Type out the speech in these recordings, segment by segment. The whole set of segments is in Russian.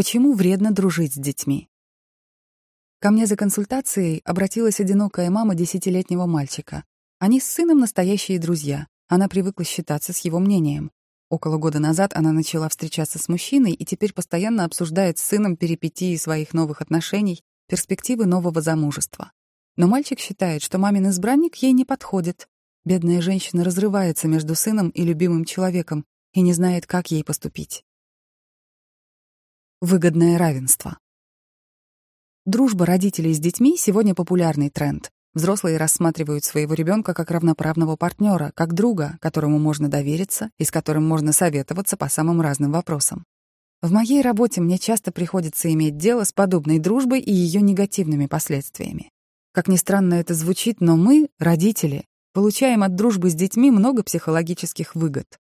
Почему вредно дружить с детьми? Ко мне за консультацией обратилась одинокая мама десятилетнего мальчика. Они с сыном настоящие друзья. Она привыкла считаться с его мнением. Около года назад она начала встречаться с мужчиной и теперь постоянно обсуждает с сыном перипетии своих новых отношений, перспективы нового замужества. Но мальчик считает, что мамин избранник ей не подходит. Бедная женщина разрывается между сыном и любимым человеком и не знает, как ей поступить. Выгодное равенство. Дружба родителей с детьми сегодня популярный тренд. Взрослые рассматривают своего ребенка как равноправного партнера, как друга, которому можно довериться и с которым можно советоваться по самым разным вопросам. В моей работе мне часто приходится иметь дело с подобной дружбой и ее негативными последствиями. Как ни странно это звучит, но мы, родители, получаем от дружбы с детьми много психологических выгод.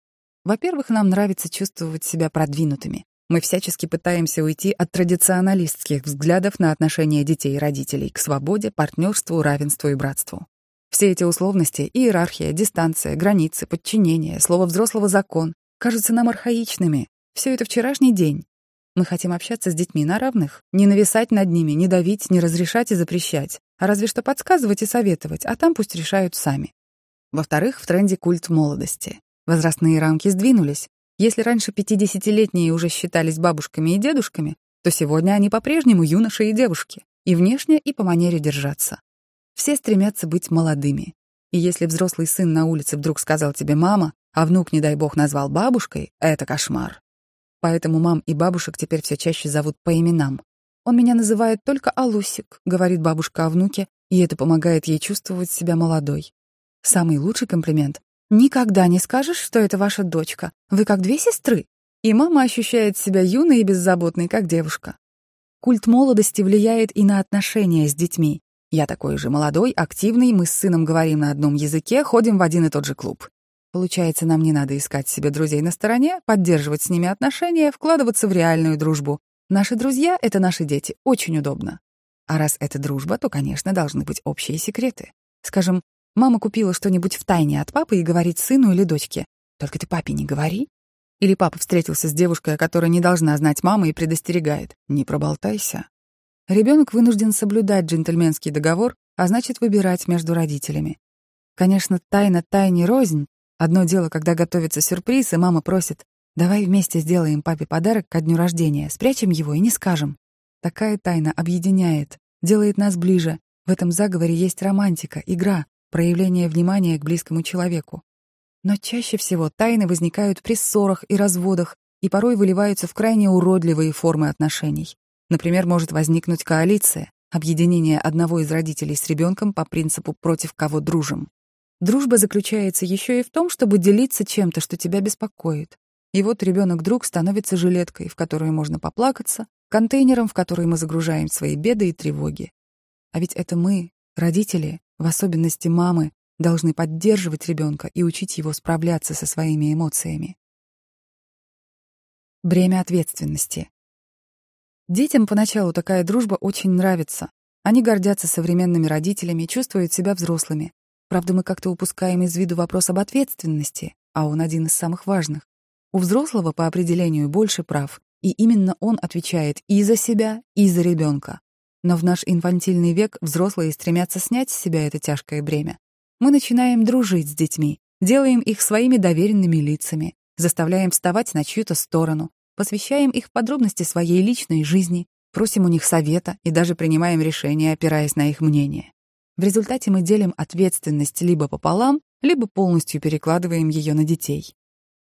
Во-первых, нам нравится чувствовать себя продвинутыми. Мы всячески пытаемся уйти от традиционалистских взглядов на отношения детей и родителей к свободе, партнерству, равенству и братству. Все эти условности — иерархия, дистанция, границы, подчинение, слово взрослого закон — кажутся нам архаичными. Все это вчерашний день. Мы хотим общаться с детьми на равных, не нависать над ними, не давить, не разрешать и запрещать, а разве что подсказывать и советовать, а там пусть решают сами. Во-вторых, в тренде культ молодости. Возрастные рамки сдвинулись, если раньше 50-летние уже считались бабушками и дедушками, то сегодня они по-прежнему юноши и девушки, и внешне, и по манере держаться. Все стремятся быть молодыми. И если взрослый сын на улице вдруг сказал тебе «мама», а внук, не дай бог, назвал бабушкой, это кошмар. Поэтому мам и бабушек теперь все чаще зовут по именам. «Он меня называет только Алусик», — говорит бабушка о внуке, и это помогает ей чувствовать себя молодой. Самый лучший комплимент Никогда не скажешь, что это ваша дочка. Вы как две сестры. И мама ощущает себя юной и беззаботной, как девушка. Культ молодости влияет и на отношения с детьми. Я такой же молодой, активный, мы с сыном говорим на одном языке, ходим в один и тот же клуб. Получается, нам не надо искать себе друзей на стороне, поддерживать с ними отношения, вкладываться в реальную дружбу. Наши друзья — это наши дети, очень удобно. А раз это дружба, то, конечно, должны быть общие секреты. Скажем, Мама купила что-нибудь в тайне от папы и говорит сыну или дочке. «Только ты папе не говори». Или папа встретился с девушкой, которая не должна знать мамы и предостерегает. «Не проболтайся». Ребенок вынужден соблюдать джентльменский договор, а значит выбирать между родителями. Конечно, тайна тайне рознь. Одно дело, когда готовится сюрприз, и мама просит «давай вместе сделаем папе подарок ко дню рождения, спрячем его и не скажем». Такая тайна объединяет, делает нас ближе. В этом заговоре есть романтика, игра, проявление внимания к близкому человеку. Но чаще всего тайны возникают при ссорах и разводах и порой выливаются в крайне уродливые формы отношений. Например, может возникнуть коалиция, объединение одного из родителей с ребенком по принципу «против кого дружим». Дружба заключается еще и в том, чтобы делиться чем-то, что тебя беспокоит. И вот ребенок-друг становится жилеткой, в которую можно поплакаться, контейнером, в который мы загружаем свои беды и тревоги. А ведь это мы, родители, в особенности мамы, должны поддерживать ребенка и учить его справляться со своими эмоциями. Бремя ответственности. Детям поначалу такая дружба очень нравится. Они гордятся современными родителями, чувствуют себя взрослыми. Правда, мы как-то упускаем из виду вопрос об ответственности, а он один из самых важных. У взрослого по определению больше прав, и именно он отвечает и за себя, и за ребенка. Но в наш инфантильный век взрослые стремятся снять с себя это тяжкое бремя. Мы начинаем дружить с детьми, делаем их своими доверенными лицами, заставляем вставать на чью-то сторону, посвящаем их подробности своей личной жизни, просим у них совета и даже принимаем решения, опираясь на их мнение. В результате мы делим ответственность либо пополам, либо полностью перекладываем ее на детей.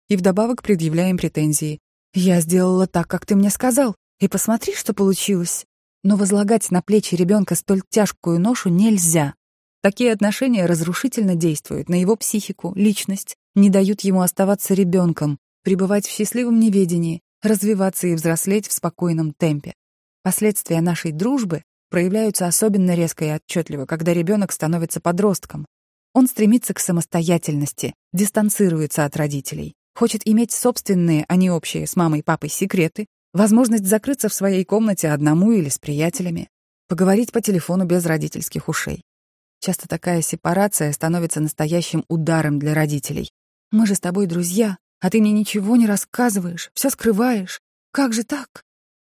И вдобавок предъявляем претензии. «Я сделала так, как ты мне сказал, и посмотри, что получилось». Но возлагать на плечи ребенка столь тяжкую ношу нельзя. Такие отношения разрушительно действуют на его психику, личность, не дают ему оставаться ребенком, пребывать в счастливом неведении, развиваться и взрослеть в спокойном темпе. Последствия нашей дружбы проявляются особенно резко и отчетливо, когда ребенок становится подростком. Он стремится к самостоятельности, дистанцируется от родителей, хочет иметь собственные, а не общие с мамой и папой секреты, Возможность закрыться в своей комнате одному или с приятелями, поговорить по телефону без родительских ушей. Часто такая сепарация становится настоящим ударом для родителей. «Мы же с тобой друзья, а ты мне ничего не рассказываешь, все скрываешь. Как же так?»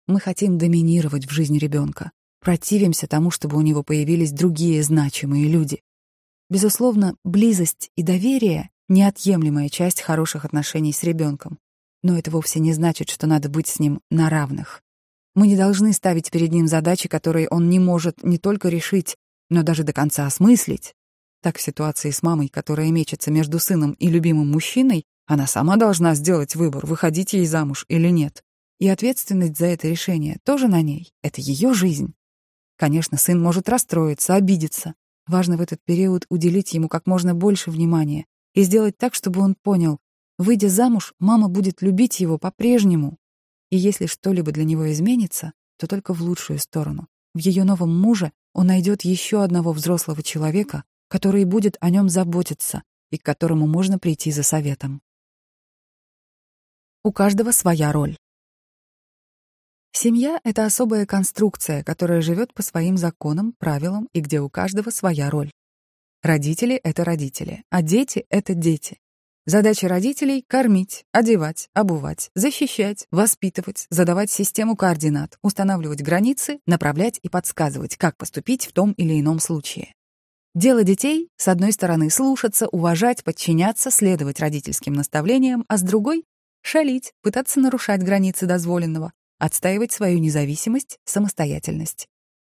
Мы хотим доминировать в жизни ребенка, противимся тому, чтобы у него появились другие значимые люди. Безусловно, близость и доверие — неотъемлемая часть хороших отношений с ребенком. Но это вовсе не значит, что надо быть с ним на равных. Мы не должны ставить перед ним задачи, которые он не может не только решить, но даже до конца осмыслить. Так в ситуации с мамой, которая мечется между сыном и любимым мужчиной, она сама должна сделать выбор, выходить ей замуж или нет. И ответственность за это решение тоже на ней. Это ее жизнь. Конечно, сын может расстроиться, обидеться. Важно в этот период уделить ему как можно больше внимания и сделать так, чтобы он понял, выйдя замуж, мама будет любить его по-прежнему. И если что-либо для него изменится, то только в лучшую сторону. В ее новом муже он найдет еще одного взрослого человека, который будет о нем заботиться и к которому можно прийти за советом. У каждого своя роль. Семья — это особая конструкция, которая живет по своим законам, правилам и где у каждого своя роль. Родители — это родители, а дети — это дети. Задача родителей — кормить, одевать, обувать, защищать, воспитывать, задавать систему координат, устанавливать границы, направлять и подсказывать, как поступить в том или ином случае. Дело детей, с одной стороны, слушаться, уважать, подчиняться, следовать родительским наставлениям, а с другой шалить, пытаться нарушать границы дозволенного, отстаивать свою независимость, самостоятельность.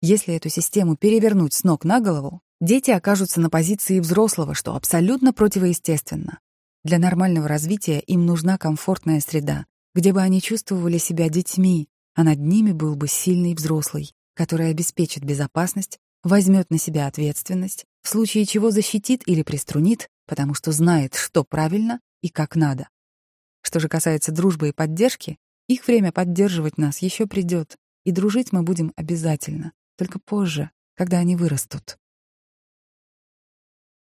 Если эту систему перевернуть с ног на голову, дети окажутся на позиции взрослого, что абсолютно противоестественно. Для нормального развития им нужна комфортная среда, где бы они чувствовали себя детьми, а над ними был бы сильный взрослый, который обеспечит безопасность, возьмет на себя ответственность, в случае чего защитит или приструнит, потому что знает, что правильно и как надо. Что же касается дружбы и поддержки, их время поддерживать нас еще придет, и дружить мы будем обязательно, только позже, когда они вырастут.